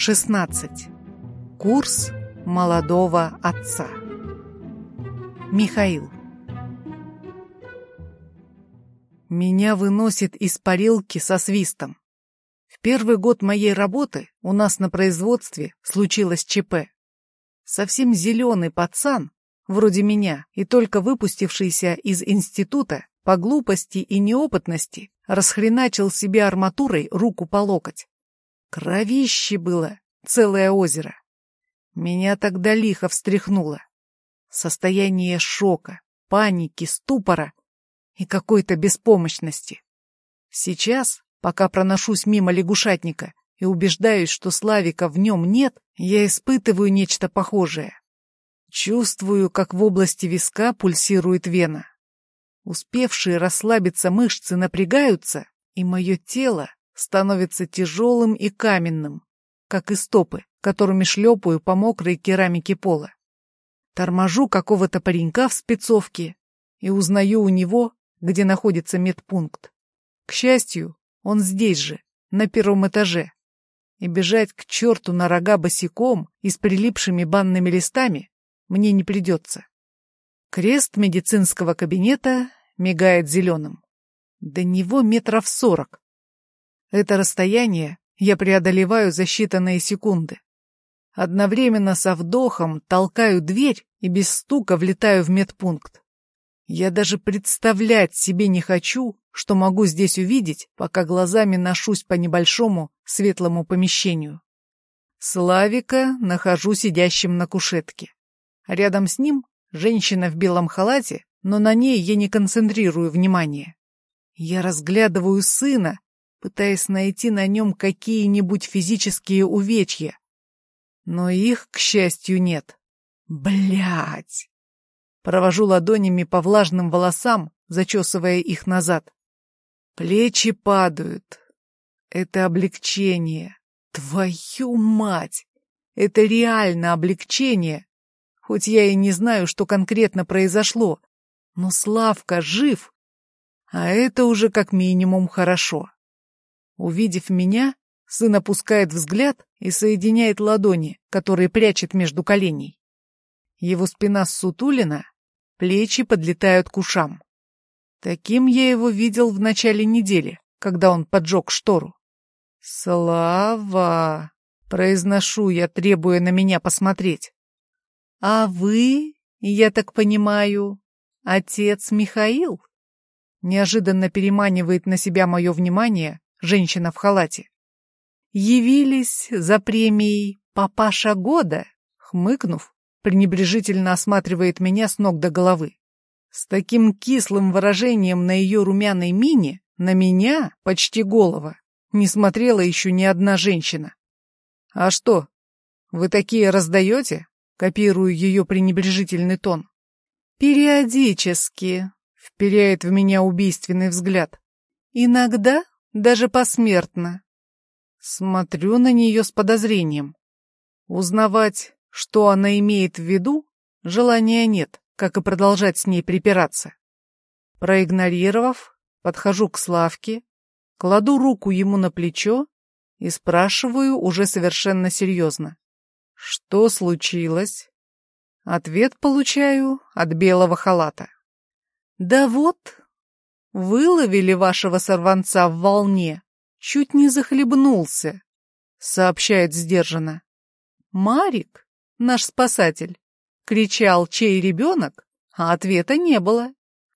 16. Курс молодого отца. Михаил. Меня выносит из парилки со свистом. В первый год моей работы у нас на производстве случилось ЧП. Совсем зеленый пацан, вроде меня, и только выпустившийся из института, по глупости и неопытности, расхреначил себе арматурой руку по локоть. Кровище было, целое озеро. Меня тогда лихо встряхнуло. Состояние шока, паники, ступора и какой-то беспомощности. Сейчас, пока проношусь мимо лягушатника и убеждаюсь, что Славика в нем нет, я испытываю нечто похожее. Чувствую, как в области виска пульсирует вена. Успевшие расслабиться мышцы напрягаются, и мое тело становится тяжелым и каменным, как и стопы, которыми шлепаю по мокрой керамике пола. Торможу какого-то паренька в спецовке и узнаю у него, где находится медпункт. К счастью, он здесь же, на первом этаже. И бежать к черту на рога босиком и с прилипшими банными листами мне не придется. Крест медицинского кабинета мигает зеленым. До него метров сорок. Это расстояние я преодолеваю за считанные секунды. Одновременно со вдохом толкаю дверь и без стука влетаю в медпункт. Я даже представлять себе не хочу, что могу здесь увидеть, пока глазами ношусь по небольшому светлому помещению. Славика нахожу сидящим на кушетке. Рядом с ним женщина в белом халате, но на ней я не концентрирую внимание. Я разглядываю сына, пытаясь найти на нем какие-нибудь физические увечья. Но их, к счастью, нет. Блять! Провожу ладонями по влажным волосам, зачесывая их назад. Плечи падают. Это облегчение. Твою мать! Это реально облегчение. Хоть я и не знаю, что конкретно произошло, но Славка жив, а это уже как минимум хорошо. Увидев меня, сын опускает взгляд и соединяет ладони, которые прячет между коленей. Его спина ссутулена, плечи подлетают к ушам. Таким я его видел в начале недели, когда он поджег штору. «Слава!» — произношу я, требуя на меня посмотреть. «А вы, я так понимаю, отец Михаил?» Неожиданно переманивает на себя мое внимание женщина в халате. «Явились за премией папаша года», хмыкнув, пренебрежительно осматривает меня с ног до головы. С таким кислым выражением на ее румяной мине на меня, почти голова, не смотрела еще ни одна женщина. «А что, вы такие раздаете?» Копирую ее пренебрежительный тон. «Периодически», — вперяет в меня убийственный взгляд. «Иногда даже посмертно. Смотрю на нее с подозрением. Узнавать, что она имеет в виду, желания нет, как и продолжать с ней припираться. Проигнорировав, подхожу к Славке, кладу руку ему на плечо и спрашиваю уже совершенно серьезно. Что случилось? Ответ получаю от белого халата. Да вот, Выловили вашего сорванца в волне. Чуть не захлебнулся, сообщает сдержанно. Марик, наш спасатель, кричал, чей ребенок, а ответа не было.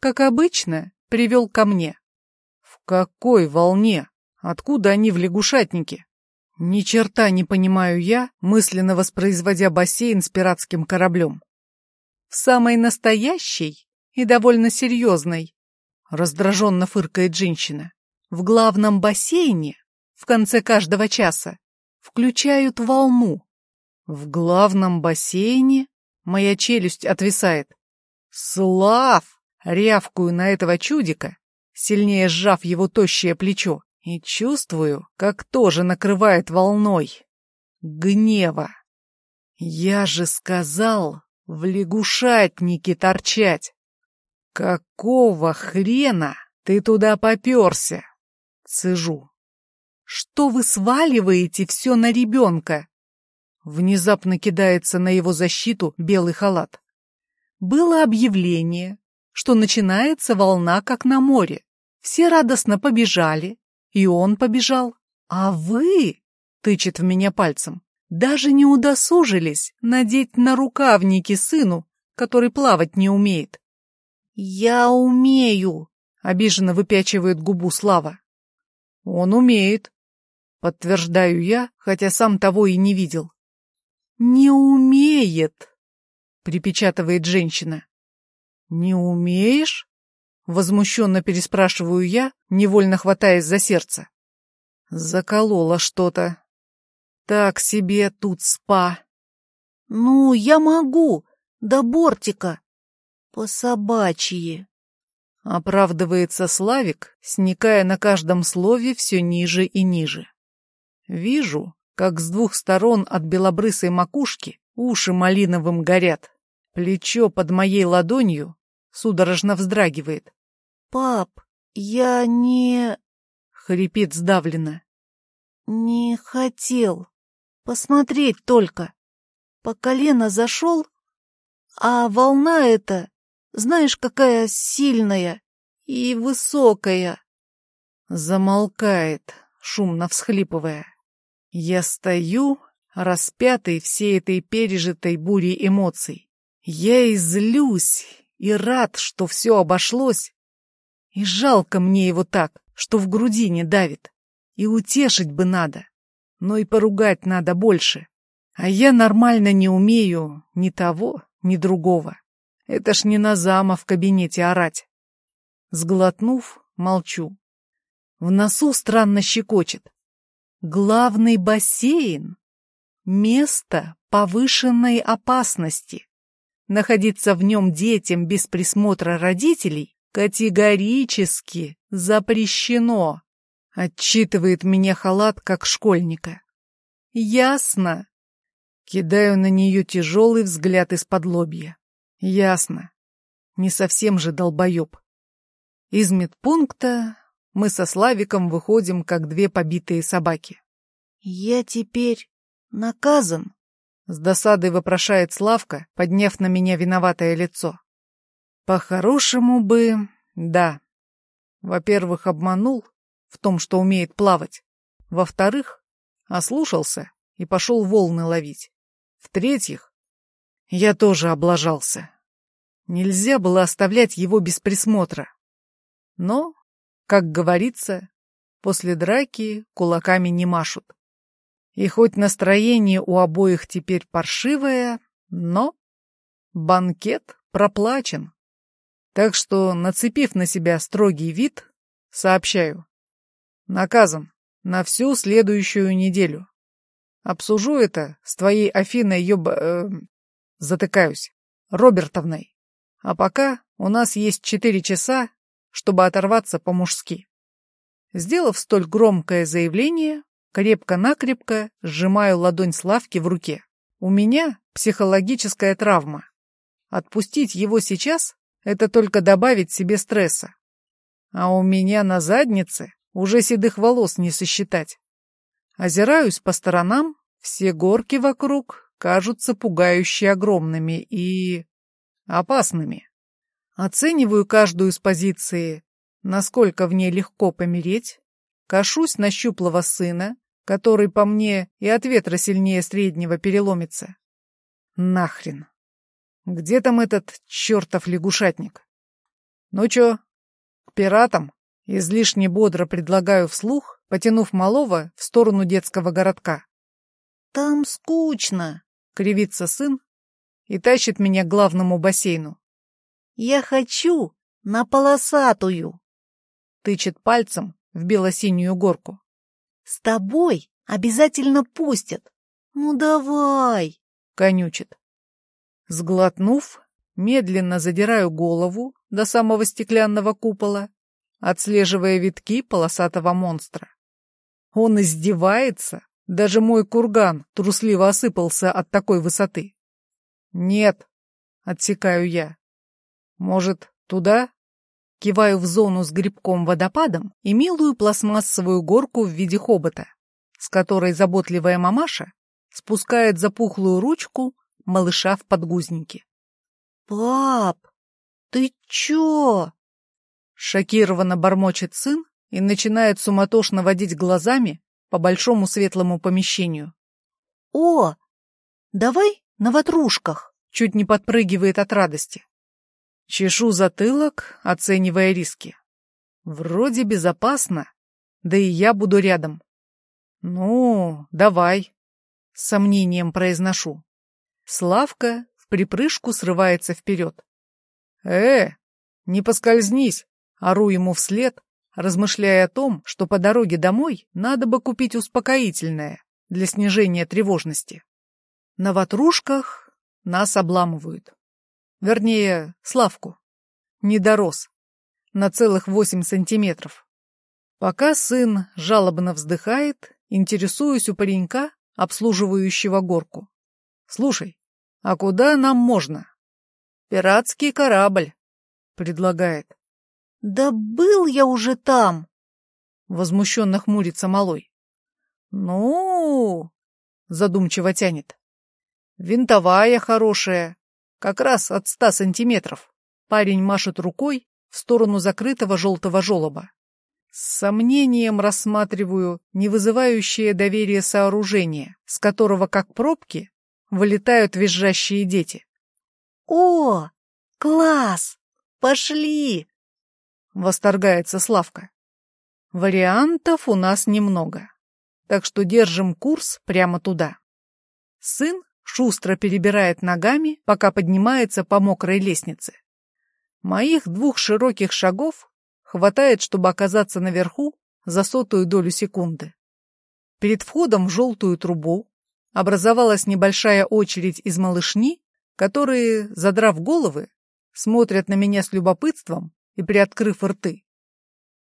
Как обычно, привел ко мне. В какой волне? Откуда они в лягушатнике? Ни черта не понимаю я, мысленно воспроизводя бассейн с пиратским кораблем. В самой настоящей и довольно серьезной Раздраженно фыркает женщина. В главном бассейне в конце каждого часа включают волну. В главном бассейне моя челюсть отвисает. Слав! Рявкую на этого чудика, сильнее сжав его тощее плечо, и чувствую, как тоже накрывает волной. Гнева. Я же сказал в лягушатнике торчать. «Какого хрена ты туда поперся?» Цежу. что вы сваливаете все на ребенка?» Внезапно кидается на его защиту белый халат. Было объявление, что начинается волна, как на море. Все радостно побежали, и он побежал. А вы, тычет в меня пальцем, даже не удосужились надеть на рукавники сыну, который плавать не умеет. «Я умею!» — обиженно выпячивает губу Слава. «Он умеет», — подтверждаю я, хотя сам того и не видел. «Не умеет!» — припечатывает женщина. «Не умеешь?» — возмущенно переспрашиваю я, невольно хватаясь за сердце. Заколола что-то. Так себе тут спа. «Ну, я могу, до бортика, по собачьи», — оправдывается Славик, сникая на каждом слове все ниже и ниже. Вижу, как с двух сторон от белобрысой макушки уши малиновым горят. Плечо под моей ладонью судорожно вздрагивает. «Пап, я не...» — хрипит сдавленно. «Не хотел. Посмотреть только. По колено зашел, а волна эта, знаешь, какая сильная и высокая». Замолкает, шумно всхлипывая. Я стою, распятый всей этой пережитой бурей эмоций. Я и злюсь, и рад, что все обошлось. И жалко мне его так, что в груди не давит. И утешить бы надо, но и поругать надо больше. А я нормально не умею ни того, ни другого. Это ж не на зама в кабинете орать. Сглотнув, молчу. В носу странно щекочет. Главный бассейн — место повышенной опасности. Находиться в нем детям без присмотра родителей категорически запрещено. Отчитывает меня халат, как школьника. Ясно. Кидаю на нее тяжелый взгляд из-под лобья. Ясно. Не совсем же долбоеб. Из медпункта мы со Славиком выходим, как две побитые собаки. «Я теперь наказан?» — с досадой вопрошает Славка, подняв на меня виноватое лицо. «По-хорошему бы, да. Во-первых, обманул в том, что умеет плавать. Во-вторых, ослушался и пошел волны ловить. В-третьих, я тоже облажался. Нельзя было оставлять его без присмотра. Но как говорится, после драки кулаками не машут. И хоть настроение у обоих теперь паршивое, но банкет проплачен. Так что, нацепив на себя строгий вид, сообщаю. Наказан на всю следующую неделю. Обсужу это с твоей Афиной Ёб... Э, затыкаюсь. Робертовной. А пока у нас есть четыре часа чтобы оторваться по-мужски. Сделав столь громкое заявление, крепко-накрепко сжимаю ладонь Славки в руке. У меня психологическая травма. Отпустить его сейчас — это только добавить себе стресса. А у меня на заднице уже седых волос не сосчитать. Озираюсь по сторонам, все горки вокруг кажутся пугающе огромными и... опасными. Оцениваю каждую из позиции, насколько в ней легко помереть, кашусь на щуплого сына, который по мне и от ветра сильнее среднего переломится. Нахрен. Где там этот чертов лягушатник? Ну чё, к пиратам? Излишне бодро предлагаю вслух, потянув малого в сторону детского городка. «Там скучно», — кривится сын и тащит меня к главному бассейну. Я хочу на полосатую. Тычет пальцем в белосинюю горку. С тобой обязательно пустят. Ну давай, конючит. Сглотнув, медленно задираю голову до самого стеклянного купола, отслеживая витки полосатого монстра. Он издевается, даже мой курган трусливо осыпался от такой высоты. Нет, отсекаю я. Может, туда? Киваю в зону с грибком-водопадом и милую пластмассовую горку в виде хобота, с которой заботливая мамаша спускает запухлую ручку малыша в подгузнике. «Пап, ты чё?» Шокированно бормочет сын и начинает суматошно водить глазами по большому светлому помещению. «О, давай на ватрушках!» Чуть не подпрыгивает от радости. Чешу затылок, оценивая риски. Вроде безопасно, да и я буду рядом. Ну, давай. С сомнением произношу. Славка в припрыжку срывается вперед. Э, не поскользнись, ору ему вслед, размышляя о том, что по дороге домой надо бы купить успокоительное для снижения тревожности. На ватрушках нас обламывают. Вернее, Славку. Не дорос. На целых восемь сантиметров. Пока сын жалобно вздыхает, интересуюсь у паренька, обслуживающего горку. «Слушай, а куда нам можно?» «Пиратский корабль», — предлагает. «Да был я уже там!» Возмущенно хмурится малой. «Ну...» — задумчиво тянет. «Винтовая хорошая, как раз от ста сантиметров. Парень машет рукой в сторону закрытого желтого желоба. С сомнением рассматриваю не вызывающее доверие сооружение, с которого, как пробки, вылетают визжащие дети. «О, класс! Пошли!» — восторгается Славка. Вариантов у нас немного, так что держим курс прямо туда. Сын шустро перебирает ногами, пока поднимается по мокрой лестнице. Моих двух широких шагов хватает, чтобы оказаться наверху за сотую долю секунды. Перед входом в желтую трубу образовалась небольшая очередь из малышни, которые, задрав головы, смотрят на меня с любопытством и приоткрыв рты.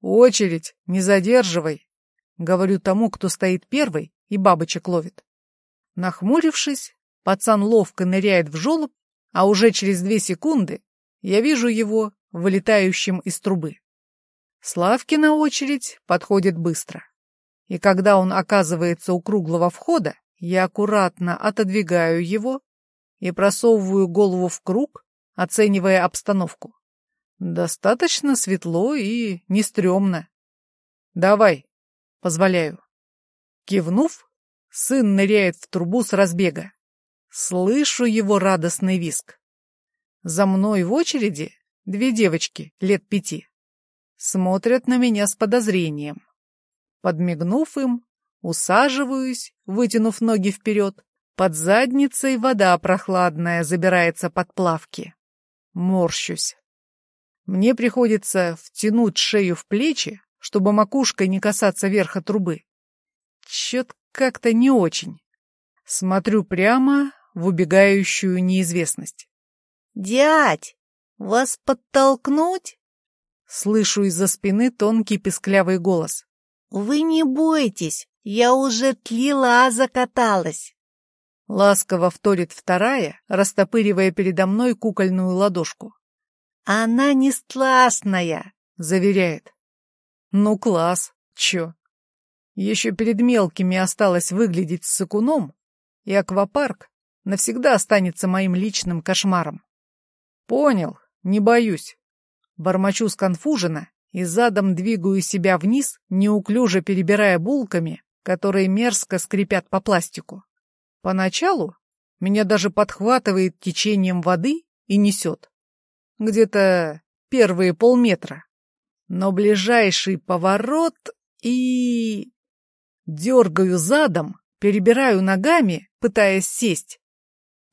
«Очередь, не задерживай!» — говорю тому, кто стоит первый и бабочек ловит. Нахмурившись, Пацан ловко ныряет в желоб, а уже через две секунды я вижу его вылетающим из трубы. Славкина очередь подходит быстро. И когда он оказывается у круглого входа, я аккуратно отодвигаю его и просовываю голову в круг, оценивая обстановку. Достаточно светло и не стрёмно. «Давай», — позволяю. Кивнув, сын ныряет в трубу с разбега. Слышу его радостный виск. За мной в очереди две девочки лет пяти. Смотрят на меня с подозрением. Подмигнув им, усаживаюсь, вытянув ноги вперед. Под задницей вода прохладная забирается под плавки. Морщусь. Мне приходится втянуть шею в плечи, чтобы макушкой не касаться верха трубы. Чет как-то не очень. Смотрю прямо, в убегающую неизвестность. «Дядь, вас подтолкнуть?» Слышу из-за спины тонкий песклявый голос. «Вы не бойтесь, я уже тлела закаталась». Ласково вторит вторая, растопыривая передо мной кукольную ладошку. «Она не стластная», — заверяет. «Ну, класс, чё? Еще перед мелкими осталось выглядеть с сыкуном, и аквапарк навсегда останется моим личным кошмаром. Понял, не боюсь. Бормочу сконфуженно и задом двигаю себя вниз, неуклюже перебирая булками, которые мерзко скрипят по пластику. Поначалу меня даже подхватывает течением воды и несет. Где-то первые полметра. Но ближайший поворот и... Дергаю задом, перебираю ногами, пытаясь сесть,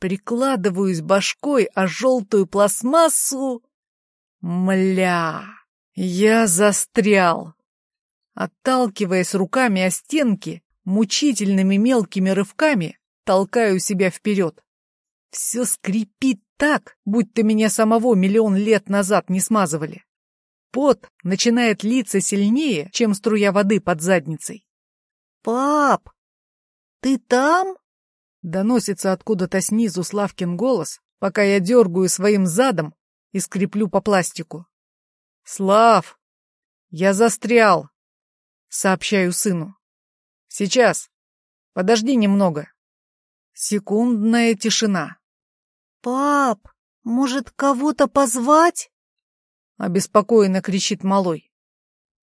Прикладываюсь башкой о желтую пластмассу. Мля, я застрял. Отталкиваясь руками о стенки, мучительными мелкими рывками толкаю себя вперед. Все скрипит так, будто меня самого миллион лет назад не смазывали. Пот начинает литься сильнее, чем струя воды под задницей. «Пап, ты там?» Доносится откуда-то снизу Славкин голос, пока я дергаю своим задом и скреплю по пластику. Слав, я застрял, сообщаю сыну. Сейчас. Подожди немного. Секундная тишина. Пап, может, кого-то позвать? Обеспокоенно кричит малой.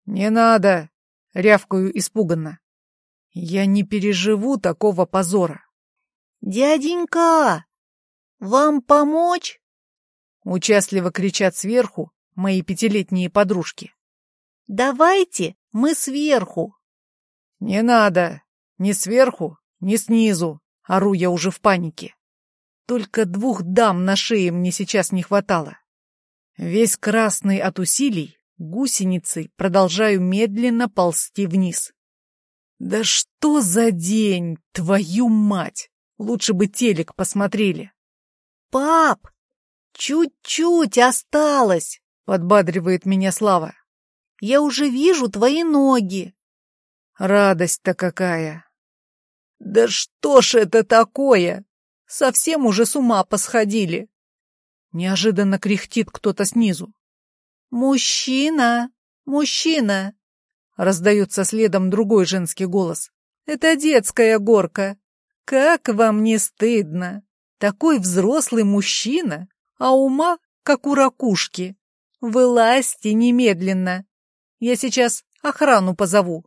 Не надо, рявкаю испуганно. Я не переживу такого позора. Дяденька, вам помочь? Участливо кричат сверху мои пятилетние подружки. Давайте, мы сверху. Не надо, ни сверху, ни снизу, ору я уже в панике. Только двух дам на шее мне сейчас не хватало. Весь красный от усилий, гусеницей продолжаю медленно ползти вниз. Да что за день, твою мать! Лучше бы телек посмотрели. Пап, чуть-чуть осталось, подбадривает меня Слава. Я уже вижу твои ноги. Радость-то какая! Да что ж это такое? Совсем уже с ума посходили. Неожиданно кряхтит кто-то снизу. «Мужчина! Мужчина!» Раздается следом другой женский голос. «Это детская горка. Как вам не стыдно? Такой взрослый мужчина, а ума, как у ракушки. Вылазьте немедленно. Я сейчас охрану позову».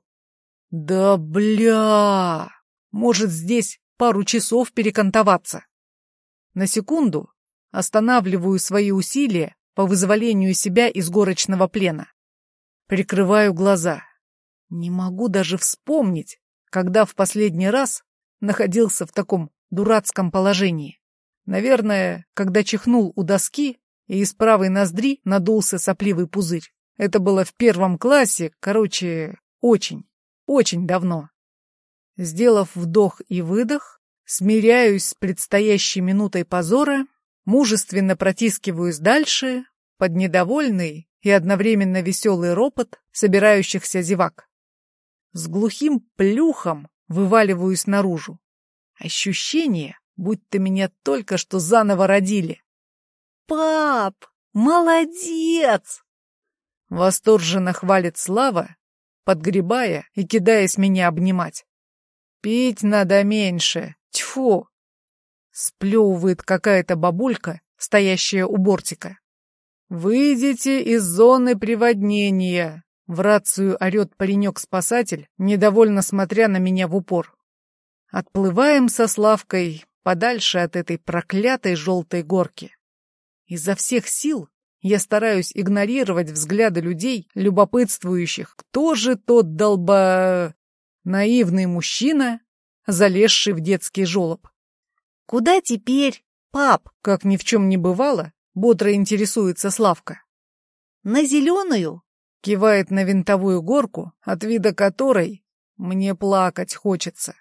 «Да бля! Может, здесь пару часов перекантоваться?» На секунду останавливаю свои усилия по вызволению себя из горочного плена. Прикрываю глаза. Не могу даже вспомнить, когда в последний раз находился в таком дурацком положении. Наверное, когда чихнул у доски, и из правой ноздри надулся сопливый пузырь. Это было в первом классе, короче, очень, очень давно. Сделав вдох и выдох, смиряюсь с предстоящей минутой позора, мужественно протискиваюсь дальше под недовольный и одновременно веселый ропот собирающихся зевак. С глухим плюхом вываливаюсь наружу. Ощущение, будто меня только что заново родили. «Пап, молодец!» Восторженно хвалит Слава, подгребая и кидаясь меня обнимать. «Пить надо меньше, тьфу!» Сплевывает какая-то бабулька, стоящая у бортика. «Выйдите из зоны приводнения!» В рацию орет паренек-спасатель, недовольно смотря на меня в упор. Отплываем со Славкой подальше от этой проклятой желтой горки. Изо всех сил я стараюсь игнорировать взгляды людей, любопытствующих, кто же тот долба... наивный мужчина, залезший в детский жолоб. «Куда теперь, пап?» Как ни в чем не бывало, бодро интересуется Славка. «На зеленую?» Кивает на винтовую горку, от вида которой мне плакать хочется.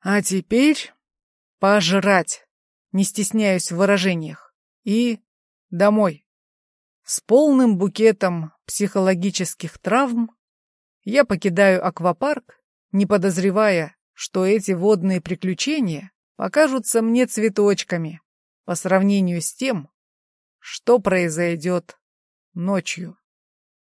А теперь пожрать, не стесняюсь в выражениях, и домой. С полным букетом психологических травм я покидаю аквапарк, не подозревая, что эти водные приключения покажутся мне цветочками по сравнению с тем, что произойдет ночью.